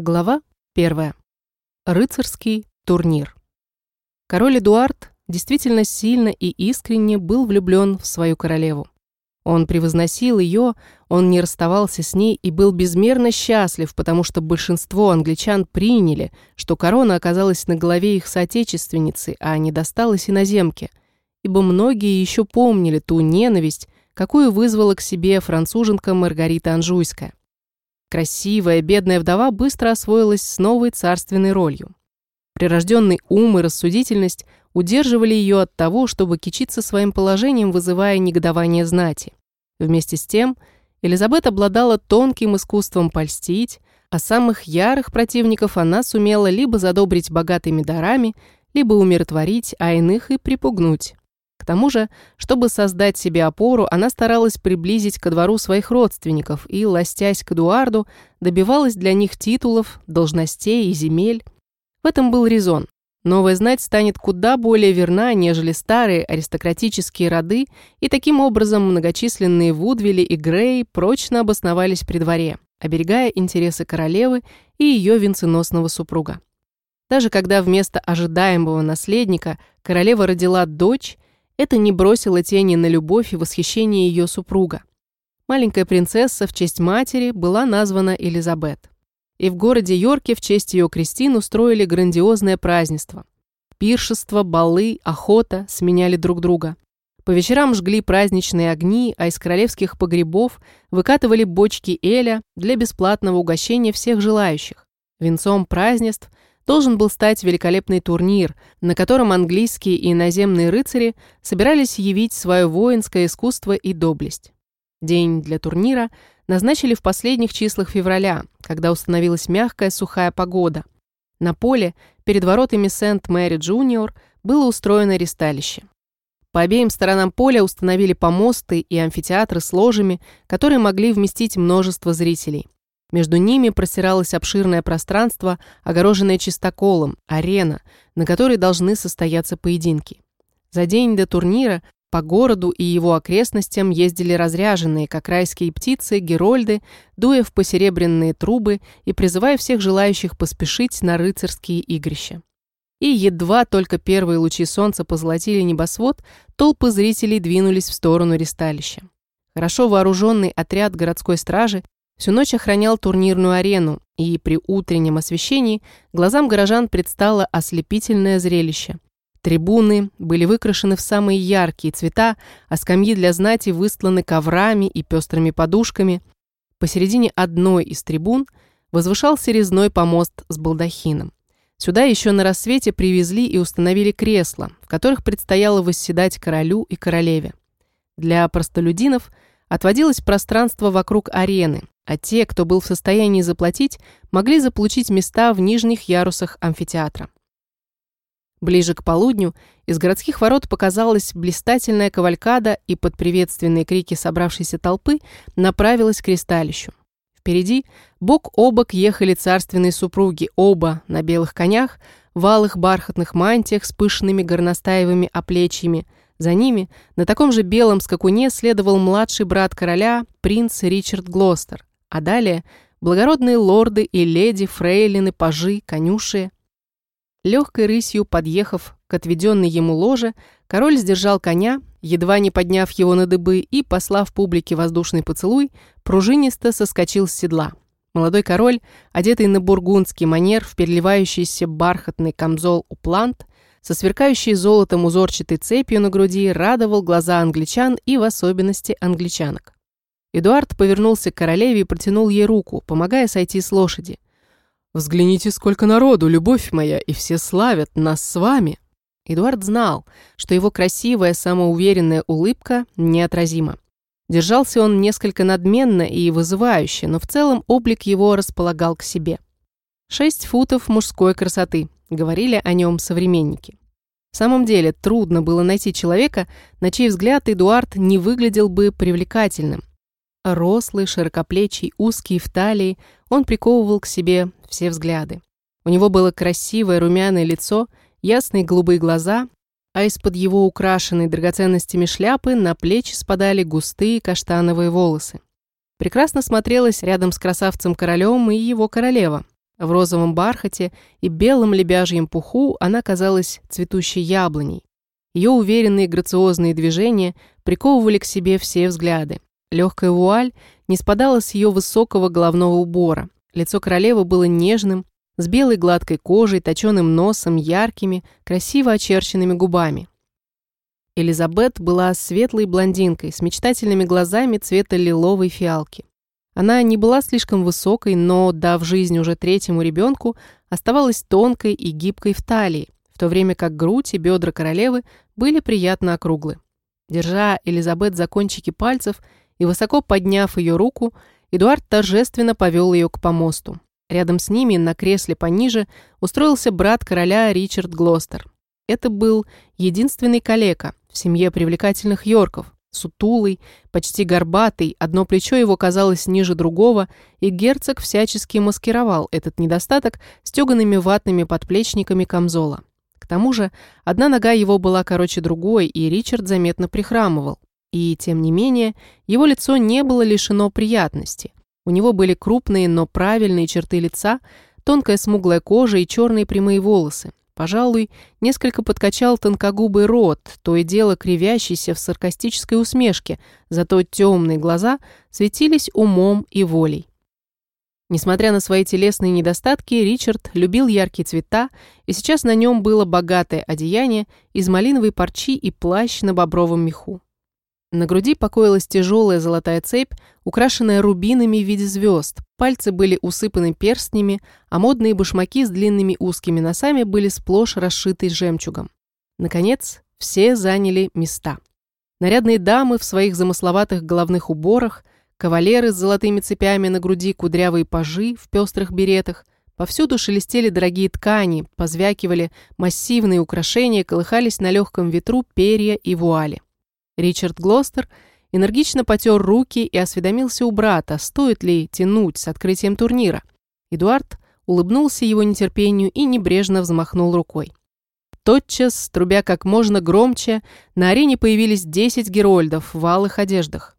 Глава 1. Рыцарский турнир. Король Эдуард действительно сильно и искренне был влюблен в свою королеву. Он превозносил ее, он не расставался с ней и был безмерно счастлив, потому что большинство англичан приняли, что корона оказалась на голове их соотечественницы, а не досталась иноземке, ибо многие еще помнили ту ненависть, какую вызвала к себе француженка Маргарита Анжуйская. Красивая, бедная вдова быстро освоилась с новой царственной ролью. Прирожденный ум и рассудительность удерживали ее от того, чтобы кичиться своим положением, вызывая негодование знати. Вместе с тем, Элизабет обладала тонким искусством польстить, а самых ярых противников она сумела либо задобрить богатыми дарами, либо умиротворить, а иных и припугнуть. Тому же, чтобы создать себе опору, она старалась приблизить ко двору своих родственников и, ластясь к Эдуарду, добивалась для них титулов, должностей и земель. В этом был резон. Новая знать станет куда более верна, нежели старые аристократические роды, и таким образом многочисленные Вудвилли и Грей прочно обосновались при дворе, оберегая интересы королевы и ее венценосного супруга. Даже когда вместо ожидаемого наследника королева родила дочь, это не бросило тени на любовь и восхищение ее супруга. Маленькая принцесса в честь матери была названа Элизабет. И в городе Йорке в честь ее крестин устроили грандиозное празднество. Пиршества, балы, охота сменяли друг друга. По вечерам жгли праздничные огни, а из королевских погребов выкатывали бочки эля для бесплатного угощения всех желающих. Венцом празднеств должен был стать великолепный турнир, на котором английские и иноземные рыцари собирались явить свое воинское искусство и доблесть. День для турнира назначили в последних числах февраля, когда установилась мягкая сухая погода. На поле перед воротами Сент-Мэри Джуниор было устроено ристалище. По обеим сторонам поля установили помосты и амфитеатры с ложами, которые могли вместить множество зрителей. Между ними простиралось обширное пространство, огороженное чистоколом, арена, на которой должны состояться поединки. За день до турнира по городу и его окрестностям ездили разряженные, как райские птицы, герольды, дуя в посеребряные трубы и призывая всех желающих поспешить на рыцарские игрища. И едва только первые лучи солнца позолотили небосвод, толпы зрителей двинулись в сторону ристалища. Хорошо вооруженный отряд городской стражи Всю ночь охранял турнирную арену, и при утреннем освещении глазам горожан предстало ослепительное зрелище. Трибуны были выкрашены в самые яркие цвета, а скамьи для знати выстланы коврами и пестрыми подушками. Посередине одной из трибун возвышался резной помост с балдахином. Сюда еще на рассвете привезли и установили кресла, в которых предстояло восседать королю и королеве. Для простолюдинов отводилось пространство вокруг арены, а те, кто был в состоянии заплатить, могли заполучить места в нижних ярусах амфитеатра. Ближе к полудню из городских ворот показалась блистательная кавалькада и под приветственные крики собравшейся толпы направилась к ристалищу. Впереди бок о бок ехали царственные супруги, оба на белых конях, в алых бархатных мантиях с пышными горностаевыми оплечьями. За ними на таком же белом скакуне следовал младший брат короля, принц Ричард Глостер. А далее благородные лорды и леди, фрейлины, пажи, конюши. Легкой рысью подъехав к отведенной ему ложе, король сдержал коня, едва не подняв его на дыбы и, послав публике воздушный поцелуй, пружинисто соскочил с седла. Молодой король, одетый на бургундский манер в переливающийся бархатный камзол у плант, со сверкающей золотом узорчатой цепью на груди, радовал глаза англичан и в особенности англичанок. Эдуард повернулся к королеве и протянул ей руку, помогая сойти с лошади. «Взгляните, сколько народу, любовь моя, и все славят нас с вами!» Эдуард знал, что его красивая, самоуверенная улыбка неотразима. Держался он несколько надменно и вызывающе, но в целом облик его располагал к себе. «Шесть футов мужской красоты», — говорили о нем современники. В самом деле, трудно было найти человека, на чей взгляд Эдуард не выглядел бы привлекательным, Рослый, широкоплечий, узкий в талии, он приковывал к себе все взгляды. У него было красивое румяное лицо, ясные голубые глаза, а из-под его украшенной драгоценностями шляпы на плечи спадали густые каштановые волосы. Прекрасно смотрелась рядом с красавцем-королем и его королева. В розовом бархате и белом лебяжьем пуху она казалась цветущей яблоней. Ее уверенные грациозные движения приковывали к себе все взгляды. Легкая вуаль не спадала с ее высокого головного убора. Лицо королевы было нежным, с белой гладкой кожей, точеным носом, яркими, красиво очерченными губами. Элизабет была светлой блондинкой с мечтательными глазами цвета лиловой фиалки. Она не была слишком высокой, но, дав жизнь уже третьему ребенку, оставалась тонкой и гибкой в талии, в то время как грудь и бедра королевы были приятно округлы. Держа Элизабет за кончики пальцев и высоко подняв ее руку, Эдуард торжественно повел ее к помосту. Рядом с ними, на кресле пониже, устроился брат короля Ричард Глостер. Это был единственный калека в семье привлекательных Йорков, сутулый, почти горбатый, одно плечо его казалось ниже другого, и герцог всячески маскировал этот недостаток стеганными ватными подплечниками камзола. К тому же, одна нога его была короче другой, и Ричард заметно прихрамывал. И, тем не менее, его лицо не было лишено приятности. У него были крупные, но правильные черты лица, тонкая смуглая кожа и черные прямые волосы. Пожалуй, несколько подкачал тонкогубый рот, то и дело кривящийся в саркастической усмешке, зато темные глаза светились умом и волей. Несмотря на свои телесные недостатки, Ричард любил яркие цвета, и сейчас на нем было богатое одеяние из малиновой парчи и плащ на бобровом меху. На груди покоилась тяжелая золотая цепь, украшенная рубинами в виде звезд. Пальцы были усыпаны перстнями, а модные башмаки с длинными узкими носами были сплошь расшиты жемчугом. Наконец, все заняли места. Нарядные дамы в своих замысловатых головных уборах, кавалеры с золотыми цепями на груди, кудрявые пажи в пестрых беретах, повсюду шелестели дорогие ткани, позвякивали массивные украшения, колыхались на легком ветру перья и вуали. Ричард Глостер энергично потер руки и осведомился у брата, стоит ли тянуть с открытием турнира. Эдуард улыбнулся его нетерпению и небрежно взмахнул рукой. Тотчас, трубя как можно громче, на арене появились десять герольдов в алых одеждах.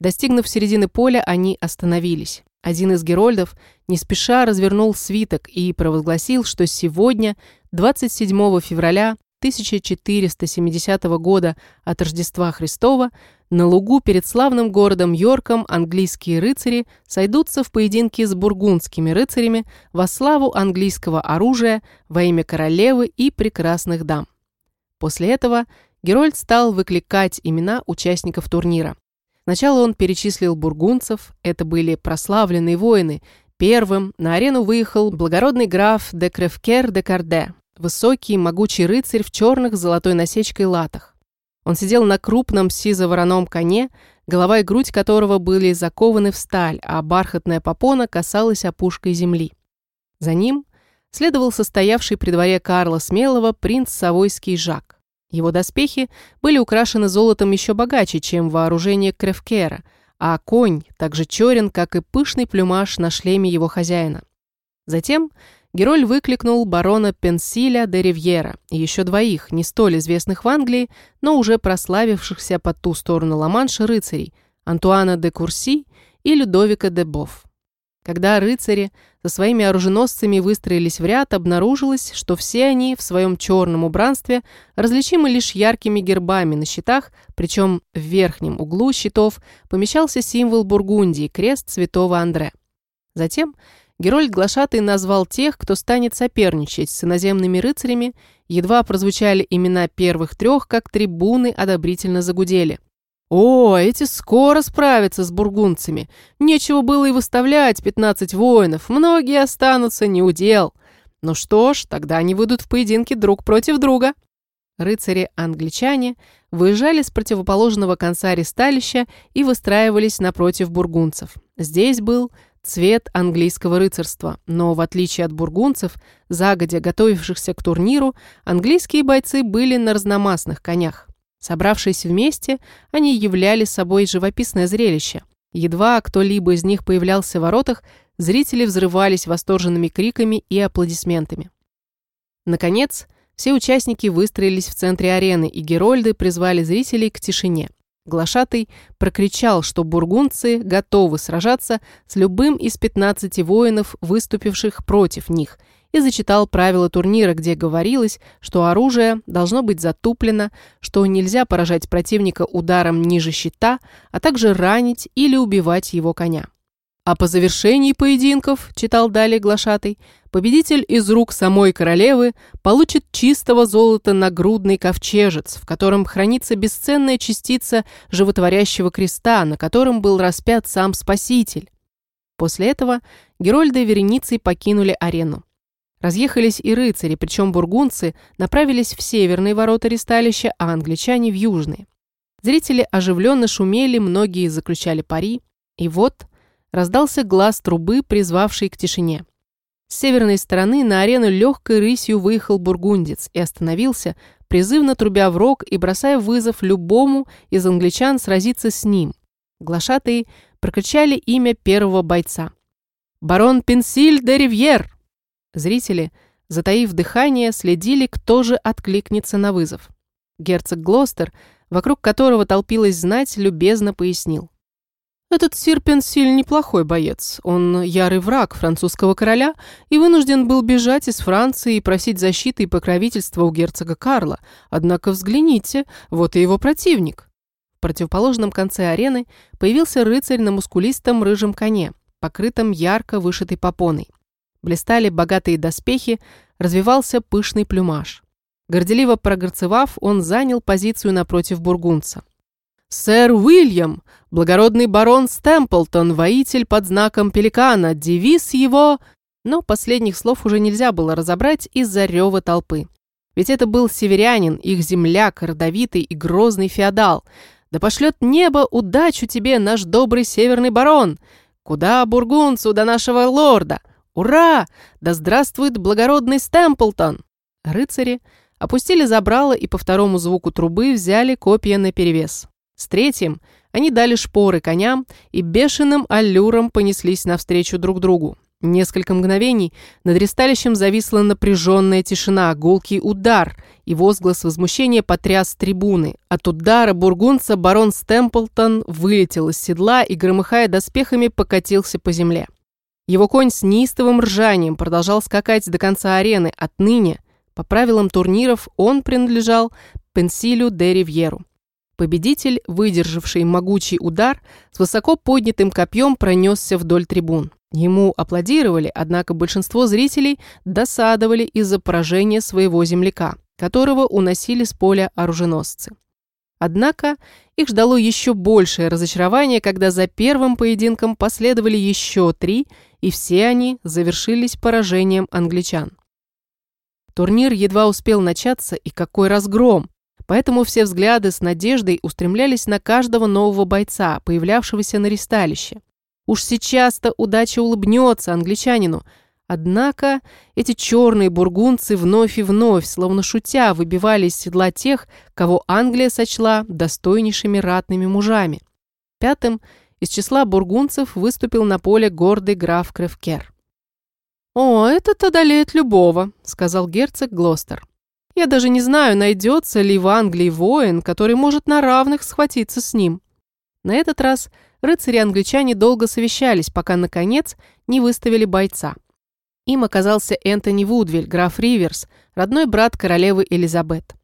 Достигнув середины поля, они остановились. Один из герольдов не спеша развернул свиток и провозгласил, что сегодня, 27 февраля, 1470 года от Рождества Христова на лугу перед славным городом Йорком английские рыцари сойдутся в поединке с бургундскими рыцарями во славу английского оружия во имя королевы и прекрасных дам. После этого Герольд стал выкликать имена участников турнира. Сначала он перечислил бургунцев, это были прославленные воины. Первым на арену выехал благородный граф де Кревкер де Карде, Высокий, могучий рыцарь в черных с золотой насечкой латах. Он сидел на крупном сизо-вороном коне, голова и грудь которого были закованы в сталь, а бархатная попона касалась опушкой земли. За ним следовал состоявший при дворе Карла Смелого принц Савойский Жак. Его доспехи были украшены золотом еще богаче, чем вооружение Кревкера, а конь так же черен, как и пышный плюмаж на шлеме его хозяина. Затем Героль выкликнул барона Пенсиля де Ривьера и еще двоих, не столь известных в Англии, но уже прославившихся по ту сторону Ла-Манша рыцарей, Антуана де Курси и Людовика де Бофф. Когда рыцари со своими оруженосцами выстроились в ряд, обнаружилось, что все они в своем черном убранстве различимы лишь яркими гербами на щитах, причем в верхнем углу щитов помещался символ Бургундии – крест святого Андре. Затем Герольд Глашатый назвал тех, кто станет соперничать с иноземными рыцарями, едва прозвучали имена первых трех, как трибуны одобрительно загудели. «О, эти скоро справятся с бургундцами. Нечего было и выставлять 15 воинов, многие останутся не удел. Ну что ж, тогда они выйдут в поединке друг против друга». Рыцари-англичане выезжали с противоположного конца ристалища и выстраивались напротив бургунцев. Здесь был цвет английского рыцарства, но в отличие от бургунцев, загодя готовившихся к турниру, английские бойцы были на разномастных конях. Собравшись вместе, они являли собой живописное зрелище. Едва кто-либо из них появлялся в воротах, зрители взрывались восторженными криками и аплодисментами. Наконец, все участники выстроились в центре арены, и герольды призвали зрителей к тишине. Глашатый прокричал, что бургунцы готовы сражаться с любым из 15 воинов, выступивших против них, и зачитал правила турнира, где говорилось, что оружие должно быть затуплено, что нельзя поражать противника ударом ниже щита, а также ранить или убивать его коня. А по завершении поединков, читал далее глашатый, победитель из рук самой королевы получит чистого золота нагрудный ковчежец, в котором хранится бесценная частица животворящего креста, на котором был распят сам Спаситель. После этого Герольды вереницей покинули арену. Разъехались и рыцари, причем бургунцы направились в северные ворота ресталища, а англичане в южные. Зрители оживленно шумели, многие заключали пари. И вот раздался глаз трубы, призвавший к тишине. С северной стороны на арену легкой рысью выехал бургундец и остановился, призывно трубя в рог и бросая вызов любому из англичан сразиться с ним. Глашатые прокричали имя первого бойца. «Барон Пенсиль де Ривьер!» Зрители, затаив дыхание, следили, кто же откликнется на вызов. Герцог Глостер, вокруг которого толпилась знать, любезно пояснил. Этот сир Пенсиль неплохой боец. Он ярый враг французского короля и вынужден был бежать из Франции и просить защиты и покровительства у герцога Карла. Однако взгляните, вот и его противник. В противоположном конце арены появился рыцарь на мускулистом рыжем коне, покрытом ярко вышитой попоной. Блистали богатые доспехи, развивался пышный плюмаж. Горделиво прогорцевав, он занял позицию напротив бургунца. «Сэр Уильям, благородный барон Стэмплтон, воитель под знаком пеликана, девиз его...» Но последних слов уже нельзя было разобрать из-за рева толпы. Ведь это был северянин, их земляк, родовитый и грозный феодал. «Да пошлет небо удачу тебе, наш добрый северный барон! Куда бургунцу до нашего лорда? Ура! Да здравствует благородный Стэмплтон!» Рыцари опустили забрало и по второму звуку трубы взяли копья наперевес. С третьим они дали шпоры коням и бешеным аллюром понеслись навстречу друг другу. Несколько мгновений над ресталищем зависла напряженная тишина, гулкий удар, и возглас возмущения потряс трибуны. От удара бургунца барон Стемплтон вылетел из седла и, громыхая доспехами, покатился по земле. Его конь с неистовым ржанием продолжал скакать до конца арены. Отныне, по правилам турниров, он принадлежал Пенсилю де Ривьеру. Победитель, выдержавший могучий удар, с высоко поднятым копьем пронесся вдоль трибун. Ему аплодировали, однако большинство зрителей досадовали из-за поражения своего земляка, которого уносили с поля оруженосцы. Однако их ждало еще большее разочарование, когда за первым поединком последовали еще три, и все они завершились поражением англичан. Турнир едва успел начаться, и какой разгром! Поэтому все взгляды с надеждой устремлялись на каждого нового бойца, появлявшегося на ристалище. Уж сейчас-то удача улыбнется англичанину. Однако эти черные бургунцы вновь и вновь, словно шутя, выбивали из седла тех, кого Англия сочла достойнейшими ратными мужами. Пятым из числа бургунцев выступил на поле гордый граф Кревкер. «О, этот одолеет любого», — сказал герцог Глостер. Я даже не знаю, найдется ли в Англии воин, который может на равных схватиться с ним. На этот раз рыцари-англичане долго совещались, пока, наконец, не выставили бойца. Им оказался Энтони Вудвиль, граф Риверс, родной брат королевы Элизабет.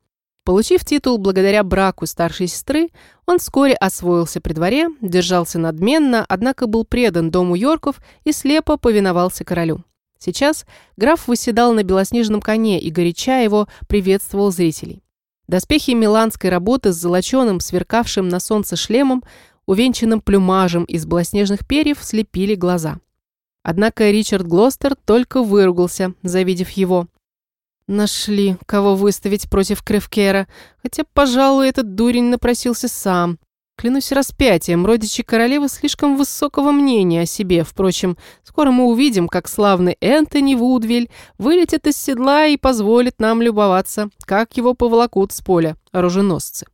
Получив титул благодаря браку старшей сестры, он вскоре освоился при дворе, держался надменно, однако был предан дому Йорков и слепо повиновался королю. Сейчас граф выседал на белоснежном коне и горяча его приветствовал зрителей. Доспехи миланской работы с золоченым, сверкавшим на солнце шлемом, увенчанным плюмажем из белоснежных перьев, слепили глаза. Однако Ричард Глостер только выругался, завидев его. Нашли, кого выставить против Кревкера, хотя, пожалуй, этот дурень напросился сам. Клянусь распятием, родичи королевы слишком высокого мнения о себе. Впрочем, скоро мы увидим, как славный Энтони Вудвиль вылетит из седла и позволит нам любоваться, как его поволокут с поля оруженосцы.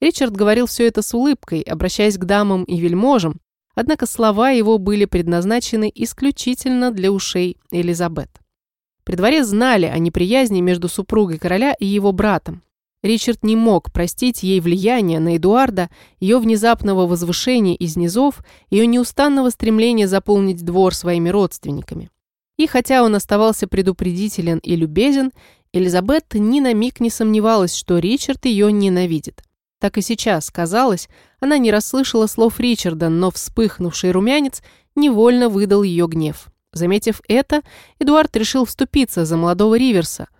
Ричард говорил все это с улыбкой, обращаясь к дамам и вельможам, однако слова его были предназначены исключительно для ушей Элизабет. При дворе знали о неприязни между супругой короля и его братом. Ричард не мог простить ей влияние на Эдуарда, ее внезапного возвышения из низов, ее неустанного стремления заполнить двор своими родственниками. И хотя он оставался предупредителен и любезен, Элизабет ни на миг не сомневалась, что Ричард ее ненавидит. Так и сейчас, казалось, она не расслышала слов Ричарда, но вспыхнувший румянец невольно выдал ее гнев. Заметив это, Эдуард решил вступиться за молодого Риверса –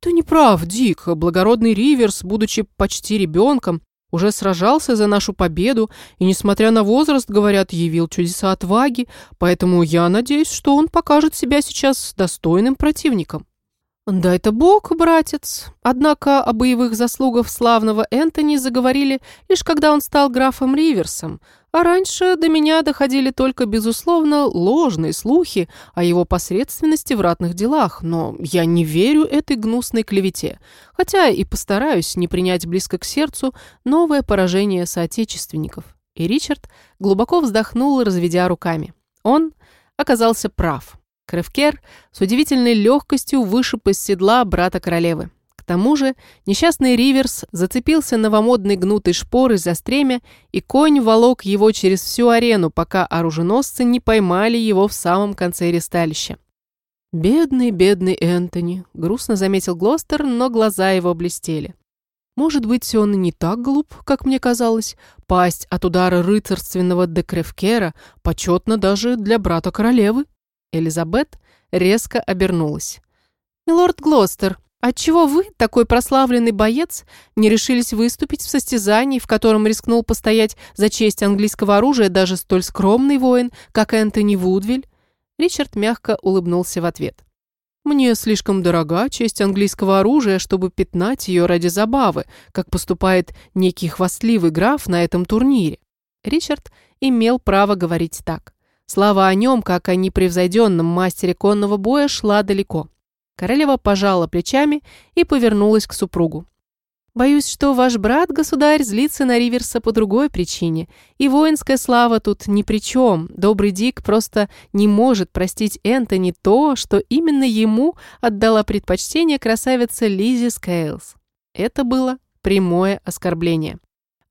«Ты не прав, Дик. Благородный Риверс, будучи почти ребенком, уже сражался за нашу победу и, несмотря на возраст, говорят, явил чудеса отваги, поэтому я надеюсь, что он покажет себя сейчас достойным противником». «Да это бог, братец!» Однако о боевых заслугах славного Энтони заговорили лишь когда он стал графом Риверсом, а раньше до меня доходили только, безусловно, ложные слухи о его посредственности в ратных делах, но я не верю этой гнусной клевете, хотя и постараюсь не принять близко к сердцу новое поражение соотечественников. И Ричард глубоко вздохнул, разведя руками. Он оказался прав. Кревкер с удивительной легкостью вышиб из седла брата королевы. К тому же несчастный Риверс зацепился новомодной гнутой шпорой за стремя, и конь волок его через всю арену, пока оруженосцы не поймали его в самом конце ресталища. «Бедный, бедный Энтони», — грустно заметил Глостер, но глаза его блестели. «Может быть, он и не так глуп, как мне казалось. Пасть от удара рыцарственного Декревкера почетно даже для брата королевы». Элизабет резко обернулась. «Милорд Глостер, отчего вы, такой прославленный боец, не решились выступить в состязании, в котором рискнул постоять за честь английского оружия даже столь скромный воин, как Энтони Вудвиль?» Ричард мягко улыбнулся в ответ. «Мне слишком дорога честь английского оружия, чтобы пятнать ее ради забавы, как поступает некий хвастливый граф на этом турнире». Ричард имел право говорить так. Слава о нем, как о непревзойденном мастере конного боя, шла далеко. Королева пожала плечами и повернулась к супругу. «Боюсь, что ваш брат, государь, злится на Риверса по другой причине, и воинская слава тут ни при чем. Добрый Дик просто не может простить Энтони то, что именно ему отдала предпочтение красавица Лизи Скейлс. Это было прямое оскорбление.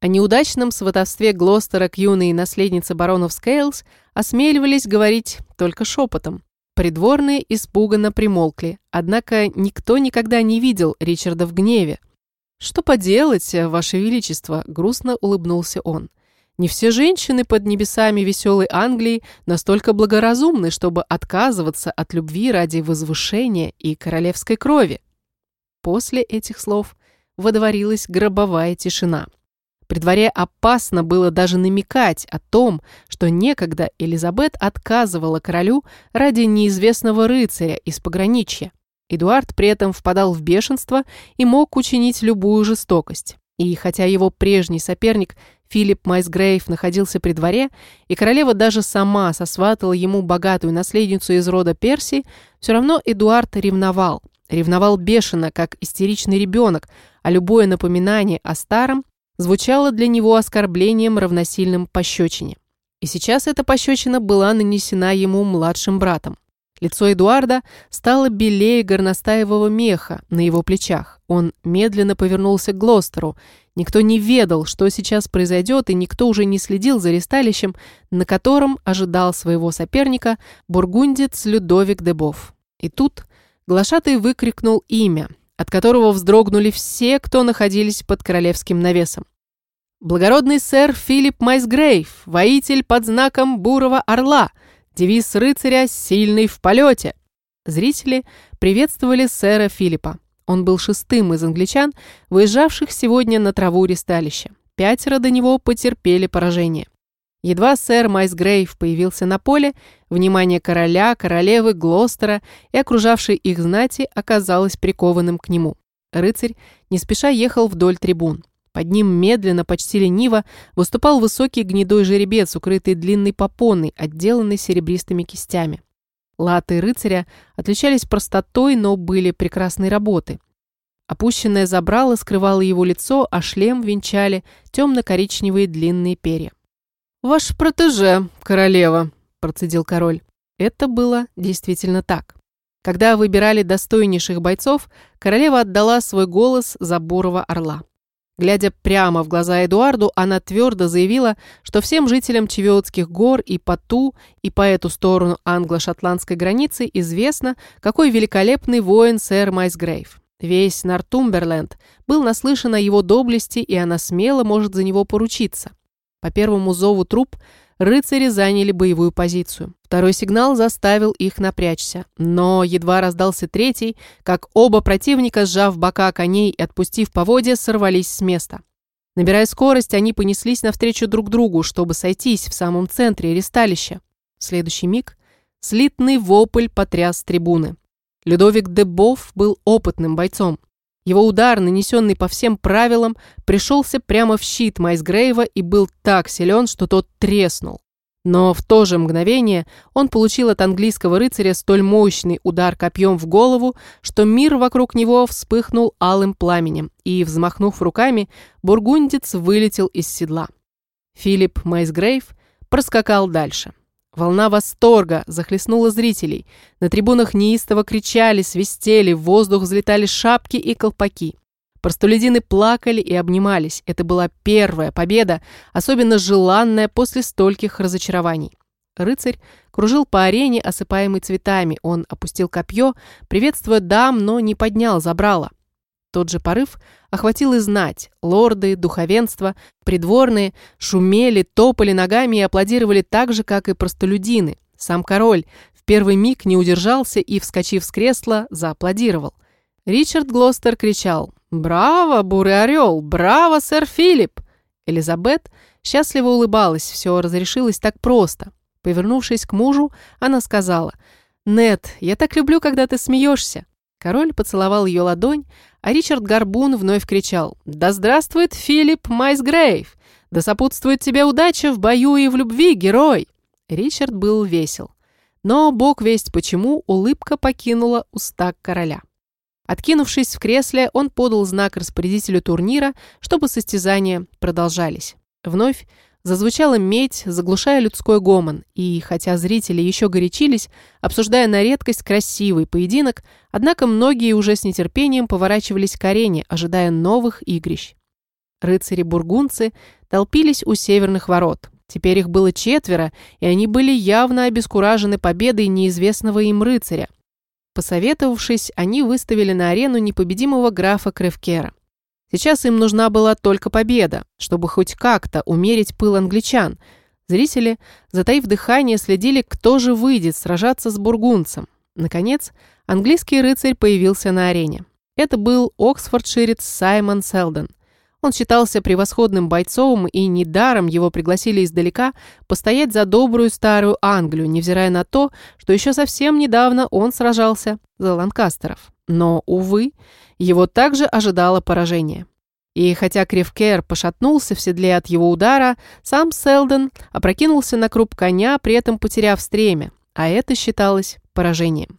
О неудачном сватовстве Глостера к юной наследнице баронов Скейлс осмеливались говорить только шепотом. Придворные испуганно примолкли, однако никто никогда не видел Ричарда в гневе. «Что поделать, Ваше Величество?» – грустно улыбнулся он. «Не все женщины под небесами веселой Англии настолько благоразумны, чтобы отказываться от любви ради возвышения и королевской крови». После этих слов водворилась гробовая тишина – при дворе опасно было даже намекать о том, что некогда Элизабет отказывала королю ради неизвестного рыцаря из пограничья. Эдуард при этом впадал в бешенство и мог учинить любую жестокость. И хотя его прежний соперник Филипп Майсгрейв находился при дворе, и королева даже сама сосватала ему богатую наследницу из рода Перси, все равно Эдуард ревновал. Ревновал бешено, как истеричный ребенок, а любое напоминание о старом звучало для него оскорблением, равносильным пощечине. И сейчас эта пощечина была нанесена ему младшим братом. Лицо Эдуарда стало белее горностаевого меха на его плечах. Он медленно повернулся к Глостеру. Никто не ведал, что сейчас произойдет, и никто уже не следил за ресталищем, на котором ожидал своего соперника бургундец Людовик Дебов. И тут глашатый выкрикнул имя, от которого вздрогнули все, кто находились под королевским навесом. Благородный сэр Филипп Майсгрейв, воитель под знаком бурого орла, девиз рыцаря «Сильный в полете». Зрители приветствовали сэра Филиппа. Он был шестым из англичан, выезжавших сегодня на траву ресталища. Пятеро до него потерпели поражение. Едва сэр Майсгрейв появился на поле, внимание короля, королевы, Глостера и окружавшей их знати оказалось прикованным к нему. Рыцарь не спеша ехал вдоль трибун. Под ним медленно, почти лениво, выступал высокий гнедой жеребец, укрытый длинной попоной, отделанной серебристыми кистями. Латы рыцаря отличались простотой, но были прекрасной работы. Опущенное забрало скрывало его лицо, а шлем венчали темно-коричневые длинные перья. «Ваш протеже, королева», – процедил король. Это было действительно так. Когда выбирали достойнейших бойцов, королева отдала свой голос за бурого орла. Глядя прямо в глаза Эдуарду, она твердо заявила, что всем жителям Чевиотских гор и по ту, и по эту сторону англо-шотландской границы известно, какой великолепный воин сэр Майсгрейв. Весь Нортумберленд был наслышан о его доблести, и она смело может за него поручиться. По первому зову труп рыцари заняли боевую позицию. Второй сигнал заставил их напрячься. Но едва раздался третий, как оба противника, сжав бока коней и отпустив поводья, сорвались с места. Набирая скорость, они понеслись навстречу друг другу, чтобы сойтись в самом центре ресталища. В следующий миг слитный вопль потряс трибуны. Людовик де Бофф был опытным бойцом. Его удар, нанесенный по всем правилам, пришелся прямо в щит Майсгрейва и был так силен, что тот треснул. Но в то же мгновение он получил от английского рыцаря столь мощный удар копьем в голову, что мир вокруг него вспыхнул алым пламенем, и, взмахнув руками, бургундец вылетел из седла. Филипп Майсгрейв проскакал дальше. Волна восторга захлестнула зрителей. На трибунах неистово кричали, свистели, в воздух взлетали шапки и колпаки. Простолюдины плакали и обнимались. Это была первая победа, особенно желанная после стольких разочарований. Рыцарь кружил по арене, осыпаемый цветами. Он опустил копье, приветствуя дам, но не поднял забрала. Тот же порыв охватил и знать. Лорды, духовенство, придворные шумели, топали ногами и аплодировали так же, как и простолюдины. Сам король в первый миг не удержался и, вскочив с кресла, зааплодировал. Ричард Глостер кричал «Браво, бурый орел! Браво, сэр Филипп!» Элизабет счастливо улыбалась, все разрешилось так просто. Повернувшись к мужу, она сказала «Нет, я так люблю, когда ты смеешься». Король поцеловал ее ладонь, а Ричард Горбун вновь кричал «Да здравствует Филипп Майсгрейв! Да сопутствует тебе удача в бою и в любви, герой!» Ричард был весел. Но, бог весть почему, улыбка покинула уста короля. Откинувшись в кресле, он подал знак распорядителю турнира, чтобы состязания продолжались. Вновь Зазвучала медь, заглушая людской гомон, и хотя зрители еще горячились, обсуждая на редкость красивый поединок, однако многие уже с нетерпением поворачивались к арене, ожидая новых игрищ. Рыцари-бургунцы толпились у северных ворот. Теперь их было четверо, и они были явно обескуражены победой неизвестного им рыцаря. Посоветовавшись, они выставили на арену непобедимого графа Кревкера. Сейчас им нужна была только победа, чтобы хоть как-то умерить пыл англичан. Зрители, затаив дыхание, следили, кто же выйдет сражаться с бургунцем. Наконец, английский рыцарь появился на арене. Это был оксфордширец Саймон Селден. Он считался превосходным бойцом, и недаром его пригласили издалека постоять за добрую старую Англию, невзирая на то, что еще совсем недавно он сражался за ланкастеров. Но, увы, его также ожидало поражение. И хотя Кривкер пошатнулся в седле от его удара, сам Селден опрокинулся на круп коня, при этом потеряв стремя, а это считалось поражением.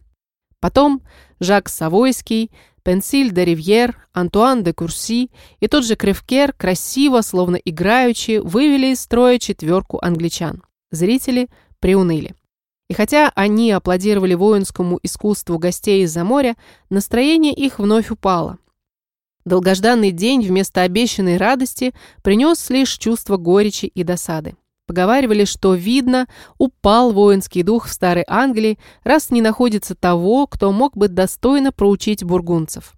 Потом Жак Савойский, Пенсиль де Ривьер, Антуан де Курси и тот же Кривкер красиво, словно играючи, вывели из строя четверку англичан. Зрители приуныли. И хотя они аплодировали воинскому искусству гостей из-за моря, настроение их вновь упало. Долгожданный день вместо обещанной радости принес лишь чувство горечи и досады. Поговаривали, что, видно, упал воинский дух в Старой Англии, раз не находится того, кто мог бы достойно проучить бургунцев.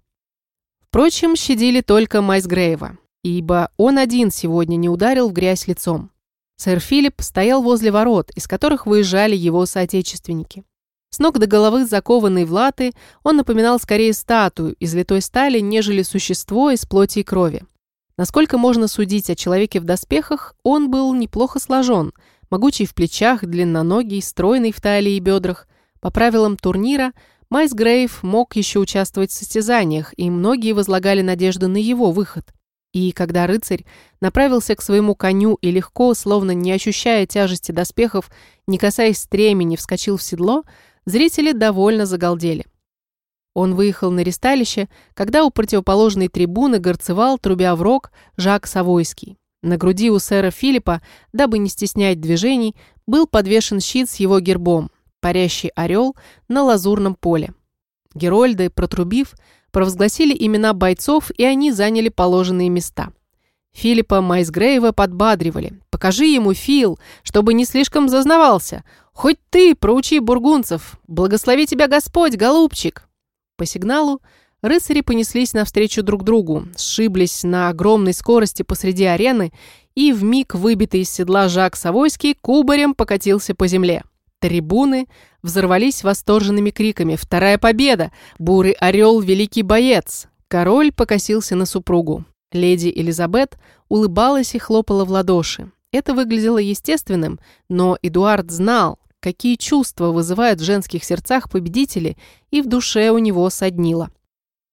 Впрочем, щадили только Майсгрейва, ибо он один сегодня не ударил в грязь лицом. Сэр Филипп стоял возле ворот, из которых выезжали его соотечественники. С ног до головы закованный в латы, он напоминал скорее статую из литой стали, нежели существо из плоти и крови. Насколько можно судить о человеке в доспехах, он был неплохо сложен, могучий в плечах, длинноногий, стройный в талии и бедрах. По правилам турнира Майс Грейв мог еще участвовать в состязаниях, и многие возлагали надежды на его выход. И когда рыцарь направился к своему коню и легко, словно не ощущая тяжести доспехов, не касаясь стремени, вскочил в седло, зрители довольно загалдели. Он выехал на ресталище, когда у противоположной трибуны горцевал, трубя в рог, Жак Савойский. На груди у сэра Филиппа, дабы не стеснять движений, был подвешен щит с его гербом, парящий орел на лазурном поле. Герольды, протрубив, провозгласили имена бойцов, и они заняли положенные места. Филиппа Майсгрейва подбадривали. «Покажи ему, Фил, чтобы не слишком зазнавался. Хоть ты проучи бургунцев. Благослови тебя Господь, голубчик!» По сигналу рыцари понеслись навстречу друг другу, сшиблись на огромной скорости посреди арены, и в миг выбитый из седла Жак Савойский кубарем покатился по земле. Трибуны взорвались восторженными криками «Вторая победа! Бурый орел – великий боец!» Король покосился на супругу. Леди Элизабет улыбалась и хлопала в ладоши. Это выглядело естественным, но Эдуард знал, какие чувства вызывают в женских сердцах победители, и в душе у него соднило.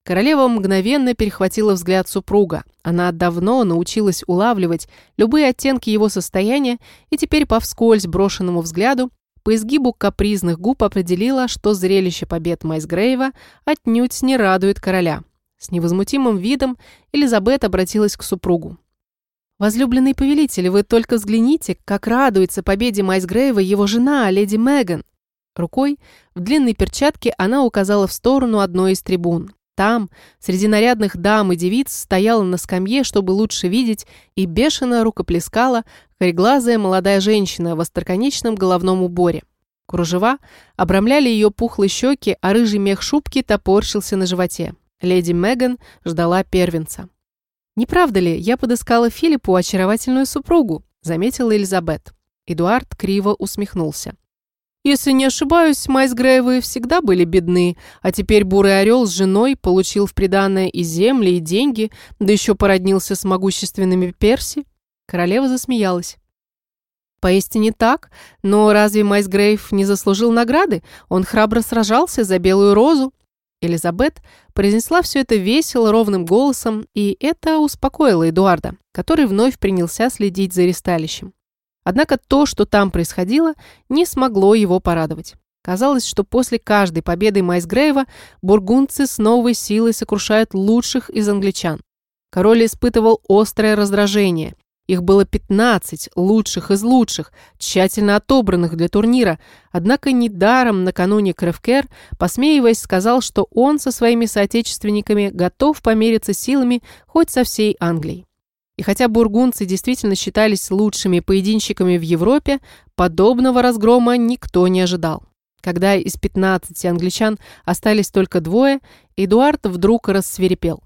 Королева мгновенно перехватила взгляд супруга. Она давно научилась улавливать любые оттенки его состояния и теперь по вскользь брошенному взгляду по изгибу капризных губ определила, что зрелище побед Майсгрейва отнюдь не радует короля. С невозмутимым видом Элизабет обратилась к супругу. «Возлюбленный повелитель, вы только взгляните, как радуется победе Майсгрейва его жена, леди Меган!» Рукой в длинной перчатке она указала в сторону одной из трибун. Там, среди нарядных дам и девиц, стояла на скамье, чтобы лучше видеть, и бешено рукоплескала кореглазая молодая женщина в остроконечном головном уборе. Кружева обрамляли ее пухлые щеки, а рыжий мех шубки топорщился на животе. Леди Меган ждала первенца. «Не правда ли, я подыскала Филиппу очаровательную супругу?» заметила Элизабет. Эдуард криво усмехнулся. Если не ошибаюсь, Майсгрейвы всегда были бедны, а теперь Бурый Орел с женой получил в приданное и земли, и деньги, да еще породнился с могущественными Перси. Королева засмеялась. Поистине так, но разве Майсгрейв не заслужил награды? Он храбро сражался за Белую Розу. Элизабет произнесла все это весело, ровным голосом, и это успокоило Эдуарда, который вновь принялся следить за ресталищем. Однако то, что там происходило, не смогло его порадовать. Казалось, что после каждой победы Майсгрейва бургундцы с новой силой сокрушают лучших из англичан. Король испытывал острое раздражение. Их было 15 лучших из лучших, тщательно отобранных для турнира, однако недаром накануне Кревкер, посмеиваясь, сказал, что он со своими соотечественниками готов помериться силами хоть со всей Англией. И хотя бургунцы действительно считались лучшими поединщиками в Европе, подобного разгрома никто не ожидал. Когда из 15 англичан остались только двое, Эдуард вдруг рассверепел.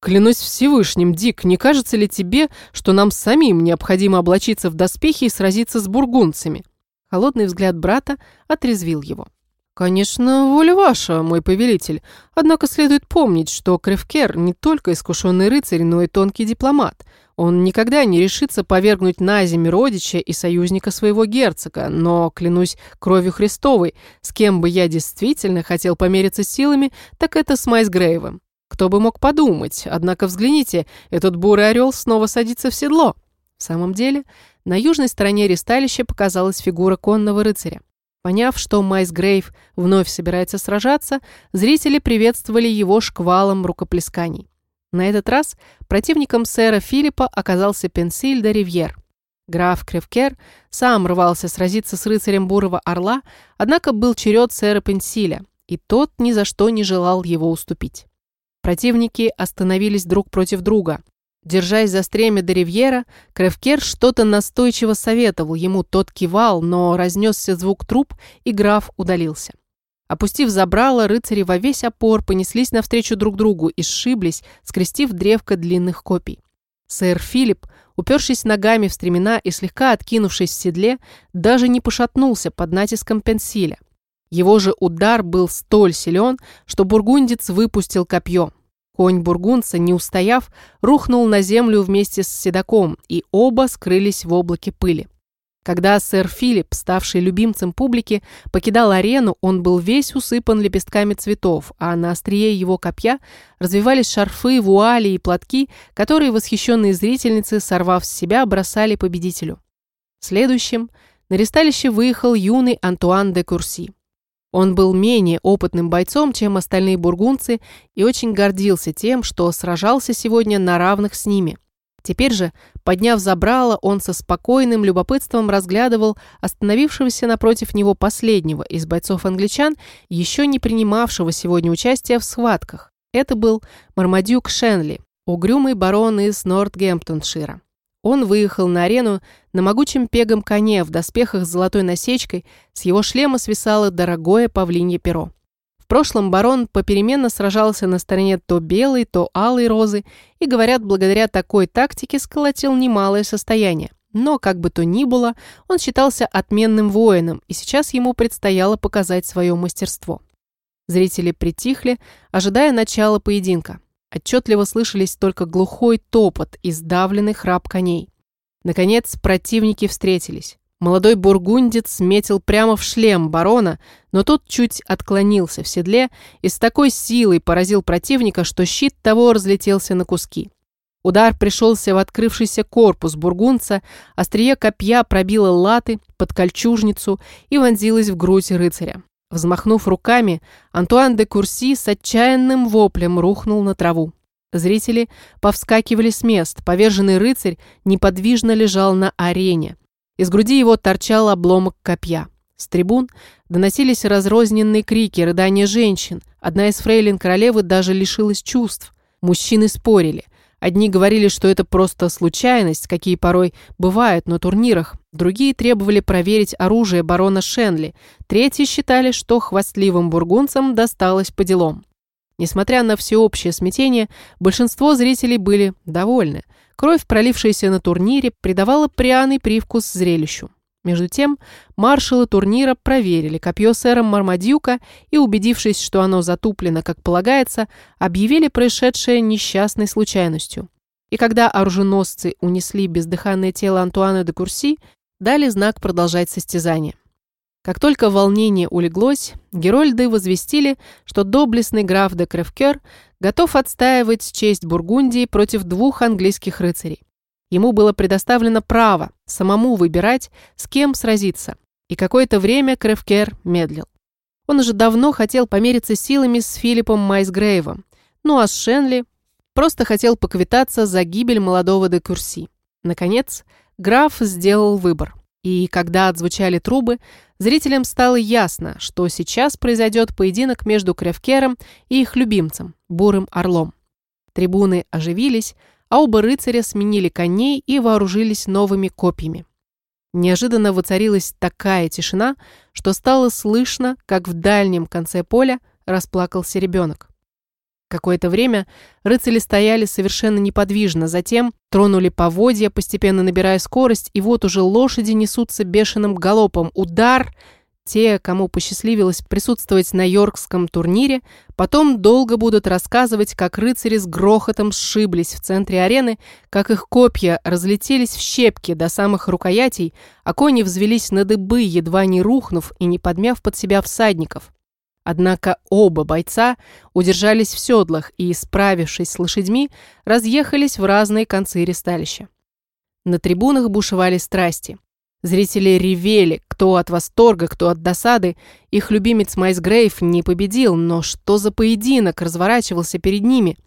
«Клянусь Всевышним, Дик, не кажется ли тебе, что нам самим необходимо облачиться в доспехи и сразиться с бургунцами?» Холодный взгляд брата отрезвил его. «Конечно, воля ваша, мой повелитель. Однако следует помнить, что Кревкер не только искушенный рыцарь, но и тонкий дипломат. Он никогда не решится повергнуть на землю родича и союзника своего герцога, но, клянусь кровью Христовой, с кем бы я действительно хотел помериться силами, так это с Майсгрейвом. Кто бы мог подумать, однако взгляните, этот бурый орел снова садится в седло». В самом деле, на южной стороне ресталища показалась фигура конного рыцаря. Поняв, что Майс Грейв вновь собирается сражаться, зрители приветствовали его шквалом рукоплесканий. На этот раз противником сэра Филиппа оказался Пенсиль де Ривьер. Граф Кревкер сам рвался сразиться с рыцарем Бурого Орла, однако был черед сэра Пенсиля, и тот ни за что не желал его уступить. Противники остановились друг против друга. Держась за стремя до Ривьера, Кревкер что-то настойчиво советовал ему, тот кивал, но разнесся звук труп, и граф удалился. Опустив забрало, рыцари во весь опор понеслись навстречу друг другу и сшиблись, скрестив древко длинных копий. Сэр Филипп, упершись ногами в стремена и слегка откинувшись в седле, даже не пошатнулся под натиском пенсиля. Его же удар был столь силен, что бургундец выпустил копье. Конь бургунца, не устояв, рухнул на землю вместе с седаком, и оба скрылись в облаке пыли. Когда сэр Филипп, ставший любимцем публики, покидал арену, он был весь усыпан лепестками цветов, а на острие его копья развивались шарфы, вуали и платки, которые восхищенные зрительницы, сорвав с себя, бросали победителю. Следующим на ресталище выехал юный Антуан де Курси. Он был менее опытным бойцом, чем остальные бургунцы, и очень гордился тем, что сражался сегодня на равных с ними. Теперь же, подняв забрало, он со спокойным любопытством разглядывал остановившегося напротив него последнего из бойцов-англичан, еще не принимавшего сегодня участия в схватках. Это был Мармадюк Шенли, угрюмый барон из Нортгемптоншира. Он выехал на арену на могучем пегом коне в доспехах с золотой насечкой, с его шлема свисало дорогое павлинье перо. В прошлом барон попеременно сражался на стороне то белой, то алой розы и, говорят, благодаря такой тактике сколотил немалое состояние. Но, как бы то ни было, он считался отменным воином, и сейчас ему предстояло показать свое мастерство. Зрители притихли, ожидая начала поединка. Отчетливо слышались только глухой топот и сдавленный храп коней. Наконец, противники встретились. Молодой бургундец метил прямо в шлем барона, но тот чуть отклонился в седле и с такой силой поразил противника, что щит того разлетелся на куски. Удар пришелся в открывшийся корпус бургунца, острие копья пробило латы под кольчужницу и вонзилось в грудь рыцаря. Взмахнув руками, Антуан де Курси с отчаянным воплем рухнул на траву. Зрители повскакивали с мест, поверженный рыцарь неподвижно лежал на арене. Из груди его торчал обломок копья. С трибун доносились разрозненные крики, рыдания женщин. Одна из фрейлин королевы даже лишилась чувств. Мужчины спорили. Одни говорили, что это просто случайность, какие порой бывают на турнирах. Другие требовали проверить оружие барона Шенли. Третьи считали, что хвастливым бургунцам досталось по делам. Несмотря на всеобщее смятение, большинство зрителей были довольны. Кровь, пролившаяся на турнире, придавала пряный привкус зрелищу. Между тем, маршалы турнира проверили копье сэра Мармадюка и, убедившись, что оно затуплено, как полагается, объявили происшедшее несчастной случайностью. И когда оруженосцы унесли бездыханное тело Антуана де Курси, дали знак продолжать состязание. Как только волнение улеглось, Герольды возвестили, что доблестный граф де Кревкер готов отстаивать честь Бургундии против двух английских рыцарей. Ему было предоставлено право самому выбирать, с кем сразиться, и какое-то время Кревкер медлил. Он уже давно хотел помериться силами с Филиппом Майсгрейвом, ну а с Шенли просто хотел поквитаться за гибель молодого де Курси. Наконец, граф сделал выбор – и когда отзвучали трубы, зрителям стало ясно, что сейчас произойдет поединок между Кревкером и их любимцем, Бурым Орлом. Трибуны оживились, а оба рыцаря сменили коней и вооружились новыми копьями. Неожиданно воцарилась такая тишина, что стало слышно, как в дальнем конце поля расплакался ребенок. Какое-то время рыцари стояли совершенно неподвижно, затем тронули поводья, постепенно набирая скорость, и вот уже лошади несутся бешеным галопом. Удар! Те, кому посчастливилось присутствовать на Йоркском турнире, потом долго будут рассказывать, как рыцари с грохотом сшиблись в центре арены, как их копья разлетелись в щепки до самых рукоятей, а кони взвелись на дыбы, едва не рухнув и не подмяв под себя всадников. Однако оба бойца удержались в седлах и, справившись с лошадьми, разъехались в разные концы ресталища. На трибунах бушевали страсти. Зрители ревели, кто от восторга, кто от досады. Их любимец Майлс Грей не победил, но что за поединок разворачивался перед ними?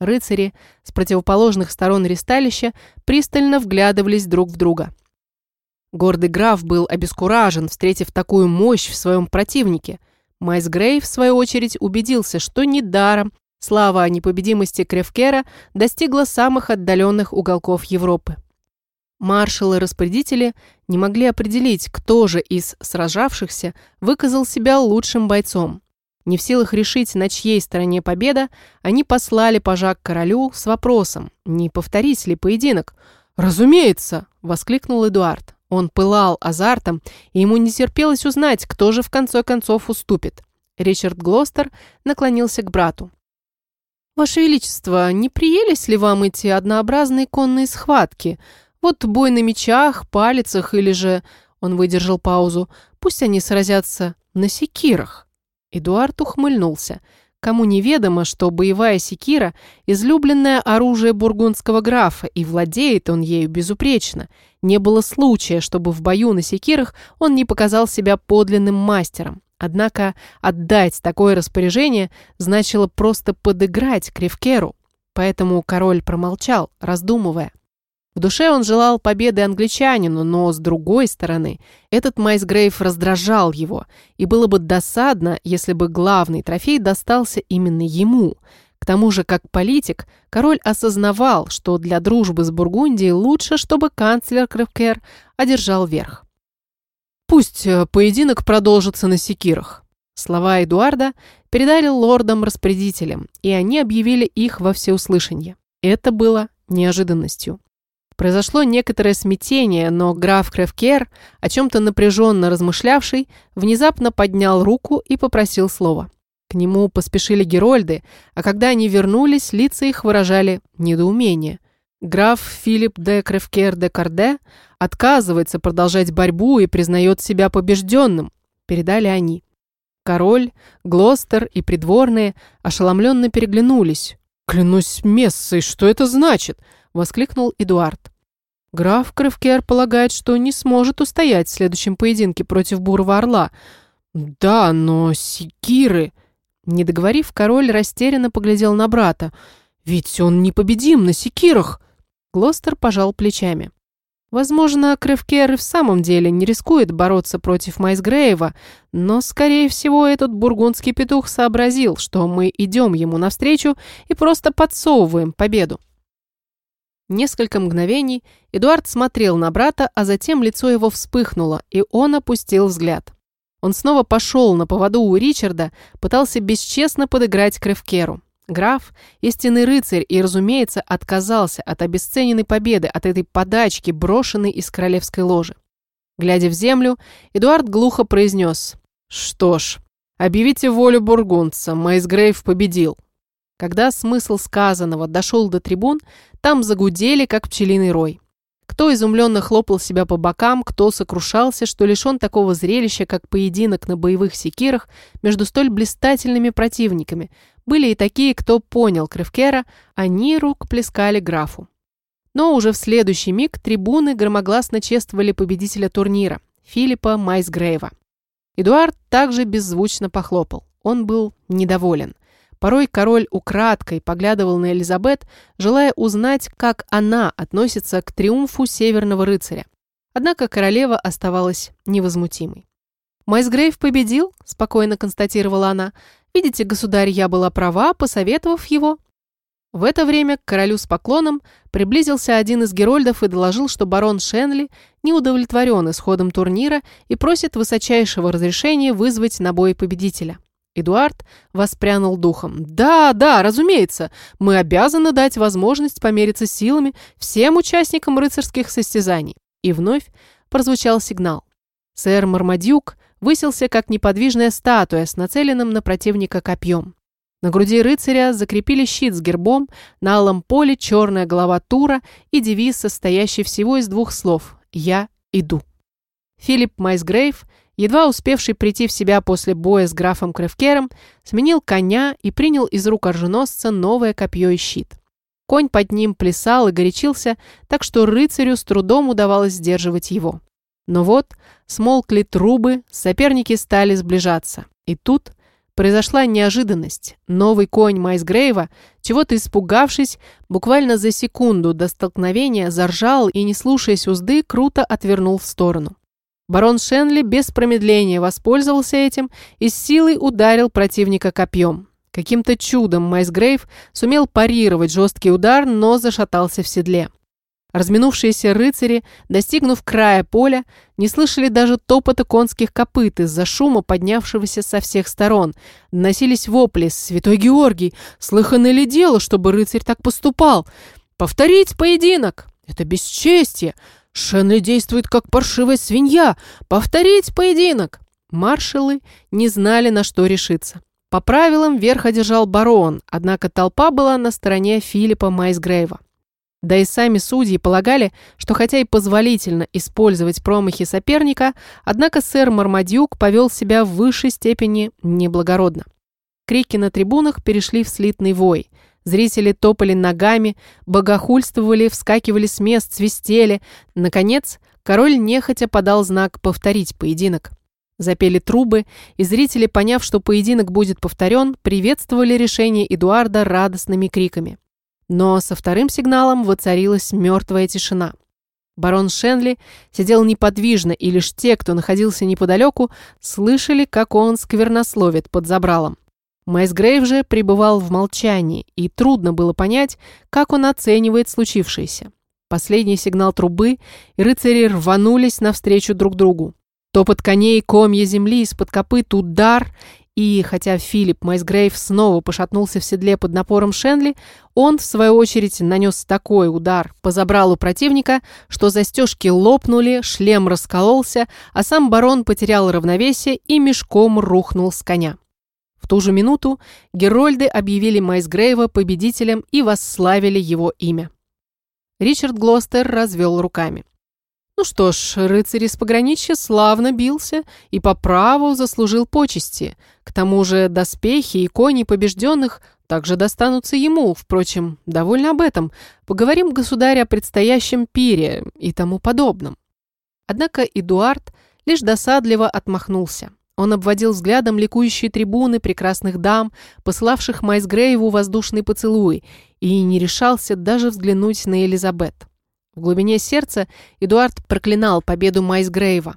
Рыцари с противоположных сторон ристалища пристально вглядывались друг в друга. Гордый граф был обескуражен, встретив такую мощь в своем противнике – Майлс Грей, в свою очередь, убедился, что недаром слава о непобедимости Кревкера достигла самых отдаленных уголков Европы. Маршалы-распорядители не могли определить, кто же из сражавшихся выказал себя лучшим бойцом. Не в силах решить, на чьей стороне победа, они послали пожак королю с вопросом, не повторить ли поединок. «Разумеется!» – воскликнул Эдуард. Он пылал азартом, и ему не терпелось узнать, кто же в конце концов уступит. Ричард Глостер наклонился к брату. «Ваше Величество, не приелись ли вам эти однообразные конные схватки? Вот бой на мечах, палицах или же...» Он выдержал паузу. «Пусть они сразятся на секирах». Эдуард ухмыльнулся – Кому неведомо, что боевая секира – излюбленное оружие бургундского графа, и владеет он ею безупречно. Не было случая, чтобы в бою на секирах он не показал себя подлинным мастером. Однако отдать такое распоряжение значило просто подыграть Кривкеру. Поэтому король промолчал, раздумывая. В душе он желал победы англичанину, но, с другой стороны, этот Майсгрейв раздражал его, и было бы досадно, если бы главный трофей достался именно ему. К тому же, как политик, король осознавал, что для дружбы с Бургундией лучше, чтобы канцлер Кревкер одержал верх. «Пусть э, поединок продолжится на секирах». Слова Эдуарда передали лордам-распорядителям, и они объявили их во всеуслышание. Это было неожиданностью. Произошло некоторое смятение, но граф Кревкер, о чем-то напряженно размышлявший, внезапно поднял руку и попросил слова. К нему поспешили герольды, а когда они вернулись, лица их выражали недоумение. Граф Филипп де Кревкер де Карде отказывается продолжать борьбу и признает себя побежденным, передали они. Король, Глостер и придворные ошеломленно переглянулись. «Клянусь мессой, что это значит?» – воскликнул Эдуард. Граф Крывкер полагает, что не сможет устоять в следующем поединке против Бурого Орла. Да, но секиры... Не договорив, король растерянно поглядел на брата. «Ведь он непобедим на секирах!» Глостер пожал плечами. Возможно, Кревкер и в самом деле не рискует бороться против Майсгрейва, но, скорее всего, этот бургундский петух сообразил, что мы идем ему навстречу и просто подсовываем победу. Несколько мгновений Эдуард смотрел на брата, а затем лицо его вспыхнуло, и он опустил взгляд. Он снова пошел на поводу у Ричарда, пытался бесчестно подыграть Кревкеру. Граф, истинный рыцарь, и, разумеется, отказался от обесцененной победы, от этой подачки, брошенной из королевской ложи. Глядя в землю, Эдуард глухо произнес «Что ж, объявите волю бургундца, Майсгрейв победил». Когда смысл сказанного дошел до трибун, там загудели, как пчелиный рой. Кто изумленно хлопал себя по бокам, кто сокрушался, что лишен такого зрелища, как поединок на боевых секирах между столь блистательными противниками. Были и такие, кто понял Кревкера, они рук плескали графу. Но уже в следующий миг трибуны громогласно чествовали победителя турнира, Филиппа Майсгрейва. Эдуард также беззвучно похлопал. Он был недоволен. Порой король украдкой поглядывал на Элизабет, желая узнать, как она относится к триумфу северного рыцаря. Однако королева оставалась невозмутимой. «Майсгрейв победил», – спокойно констатировала она. «Видите, государь, я была права, посоветовав его». В это время к королю с поклоном приблизился один из герольдов и доложил, что барон Шенли не удовлетворен исходом турнира и просит высочайшего разрешения вызвать на бой победителя. Эдуард воспрянул духом. «Да, да, разумеется, мы обязаны дать возможность помериться силами всем участникам рыцарских состязаний». И вновь прозвучал сигнал. Сэр Мармадюк высился как неподвижная статуя с нацеленным на противника копьем. На груди рыцаря закрепили щит с гербом, на алом поле черная голова тура и девиз, состоящий всего из двух слов «Я иду». Филипп Майсгрейв едва успевший прийти в себя после боя с графом Кревкером, сменил коня и принял из рук оруженосца новое копье и щит. Конь под ним плясал и горячился, так что рыцарю с трудом удавалось сдерживать его. Но вот смолкли трубы, соперники стали сближаться. И тут произошла неожиданность. Новый конь Майсгрейва, чего-то испугавшись, буквально за секунду до столкновения заржал и, не слушаясь узды, круто отвернул в сторону. Барон Шенли без промедления воспользовался этим и с силой ударил противника копьем. Каким-то чудом Майсгрейв сумел парировать жесткий удар, но зашатался в седле. Разминувшиеся рыцари, достигнув края поля, не слышали даже топота конских копыт из-за шума, поднявшегося со всех сторон. Доносились вопли «Святой Георгий! Слыхано ли дело, чтобы рыцарь так поступал? Повторить поединок! Это бесчестие! Шенли действует как паршивая свинья! Повторить поединок!» Маршалы не знали, на что решиться. По правилам верх одержал барон, однако толпа была на стороне Филиппа Майсгрейва. Да и сами судьи полагали, что хотя и позволительно использовать промахи соперника, однако сэр Мармадюк повел себя в высшей степени неблагородно. Крики на трибунах перешли в слитный вой – Зрители топали ногами, богохульствовали, вскакивали с мест, свистели. Наконец, король нехотя подал знак повторить поединок. Запели трубы, и зрители, поняв, что поединок будет повторен, приветствовали решение Эдуарда радостными криками. Но со вторым сигналом воцарилась мертвая тишина. Барон Шенли сидел неподвижно, и лишь те, кто находился неподалеку, слышали, как он сквернословит под забралом. Майсгрейв же пребывал в молчании, и трудно было понять, как он оценивает случившееся. Последний сигнал трубы, и рыцари рванулись навстречу друг другу. Топот коней, комья земли из-под копыт, удар, и хотя Филипп Майсгрейв снова пошатнулся в седле под напором Шенли, он, в свою очередь, нанес такой удар по забралу противника, что застежки лопнули, шлем раскололся, а сам барон потерял равновесие и мешком рухнул с коня. В ту же минуту Герольды объявили Майсгрейва победителем и восславили его имя. Ричард Глостер развел руками. Ну что ж, рыцарь из пограничья славно бился и по праву заслужил почести. К тому же доспехи и кони побежденных также достанутся ему. Впрочем, довольно об этом. Поговорим, государь, о предстоящем пире и тому подобном. Однако Эдуард лишь досадливо отмахнулся. Он обводил взглядом ликующие трибуны прекрасных дам, посылавших Майсгрейву воздушный поцелуй, и не решался даже взглянуть на Элизабет. В глубине сердца Эдуард проклинал победу Майсгрейва.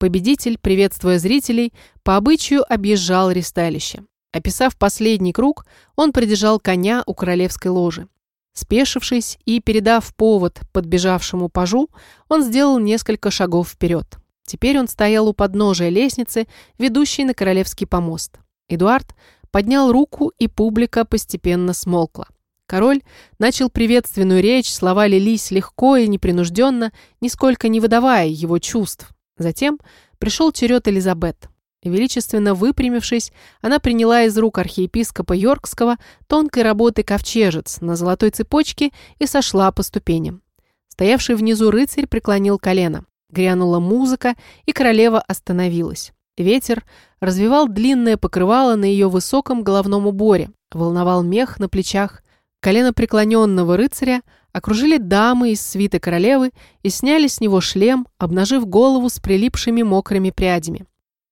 Победитель, приветствуя зрителей, по обычаю объезжал ристалище. Описав последний круг, он придержал коня у королевской ложи. Спешившись и передав повод подбежавшему пажу, он сделал несколько шагов вперед. Теперь он стоял у подножия лестницы, ведущей на королевский помост. Эдуард поднял руку, и публика постепенно смолкла. Король начал приветственную речь, слова лились легко и непринужденно, нисколько не выдавая его чувств. Затем пришел черед Элизабет. Величественно выпрямившись, она приняла из рук архиепископа Йоркского тонкой работы ковчежец на золотой цепочке и сошла по ступеням. Стоявший внизу рыцарь преклонил колено. Грянула музыка, и королева остановилась. Ветер развивал длинное покрывало на ее высоком головном уборе, волновал мех на плечах, Колено преклоненного рыцаря окружили дамы из свиты королевы и сняли с него шлем, обнажив голову с прилипшими мокрыми прядями.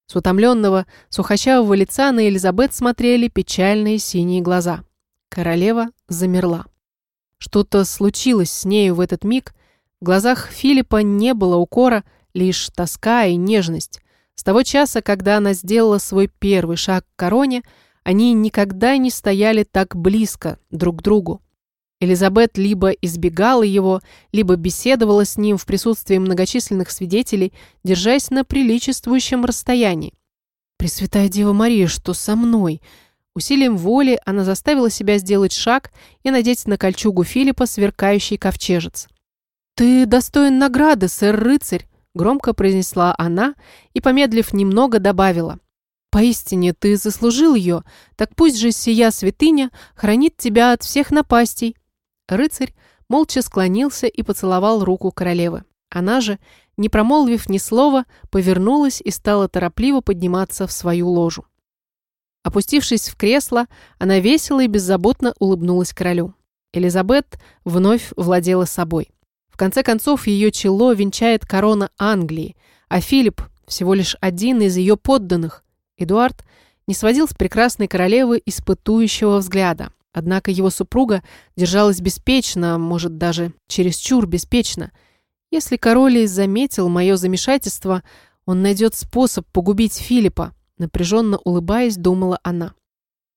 С утомленного, сухощавого лица на Элизабет смотрели печальные синие глаза. Королева замерла. Что-то случилось с нею в этот миг. В глазах Филиппа не было укора, лишь тоска и нежность. С того часа, когда она сделала свой первый шаг к короне, они никогда не стояли так близко друг к другу. Элизабет либо избегала его, либо беседовала с ним в присутствии многочисленных свидетелей, держась на приличествующем расстоянии. «Пресвятая Дева Мария, что со мной?» Усилием воли она заставила себя сделать шаг и надеть на кольчугу Филиппа сверкающий ковчежец. «Ты достоин награды, сэр-рыцарь!» громко произнесла она и, помедлив немного, добавила. Поистине ты заслужил ее, так пусть же сия святыня хранит тебя от всех напастей». Рыцарь молча склонился и поцеловал руку королевы. Она же, не промолвив ни слова, повернулась и стала торопливо подниматься в свою ложу. Опустившись в кресло, она весело и беззаботно улыбнулась королю. Элизабет вновь владела собой. Конце концов, ее чело венчает корона Англии, а Филипп всего лишь один из ее подданных – Эдуард не сводил с прекрасной королевы испытующего взгляда. Однако его супруга держалась беспечно, может, даже чересчур беспечно. Если король и заметил мое замешательство, он найдет способ погубить Филиппа, напряженно улыбаясь, думала она.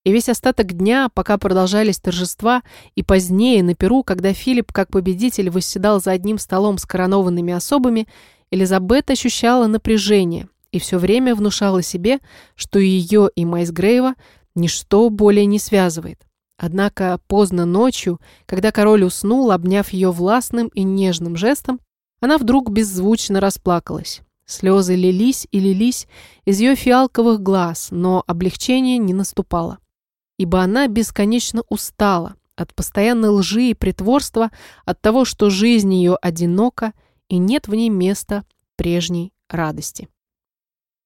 И весь остаток дня, пока продолжались торжества, и позднее на Перу, когда Филипп как победитель восседал за одним столом с коронованными особами, Элизабет ощущала напряжение, и все время внушала себе, что ее и Майс Грейва ничто более не связывает. Однако поздно ночью, когда король уснул, обняв ее властным и нежным жестом, она вдруг беззвучно расплакалась. Слезы лились и лились из ее фиалковых глаз, но облегчение не наступало. Ибо она бесконечно устала от постоянной лжи и притворства, от того, что жизнь ее одинока и нет в ней места прежней радости.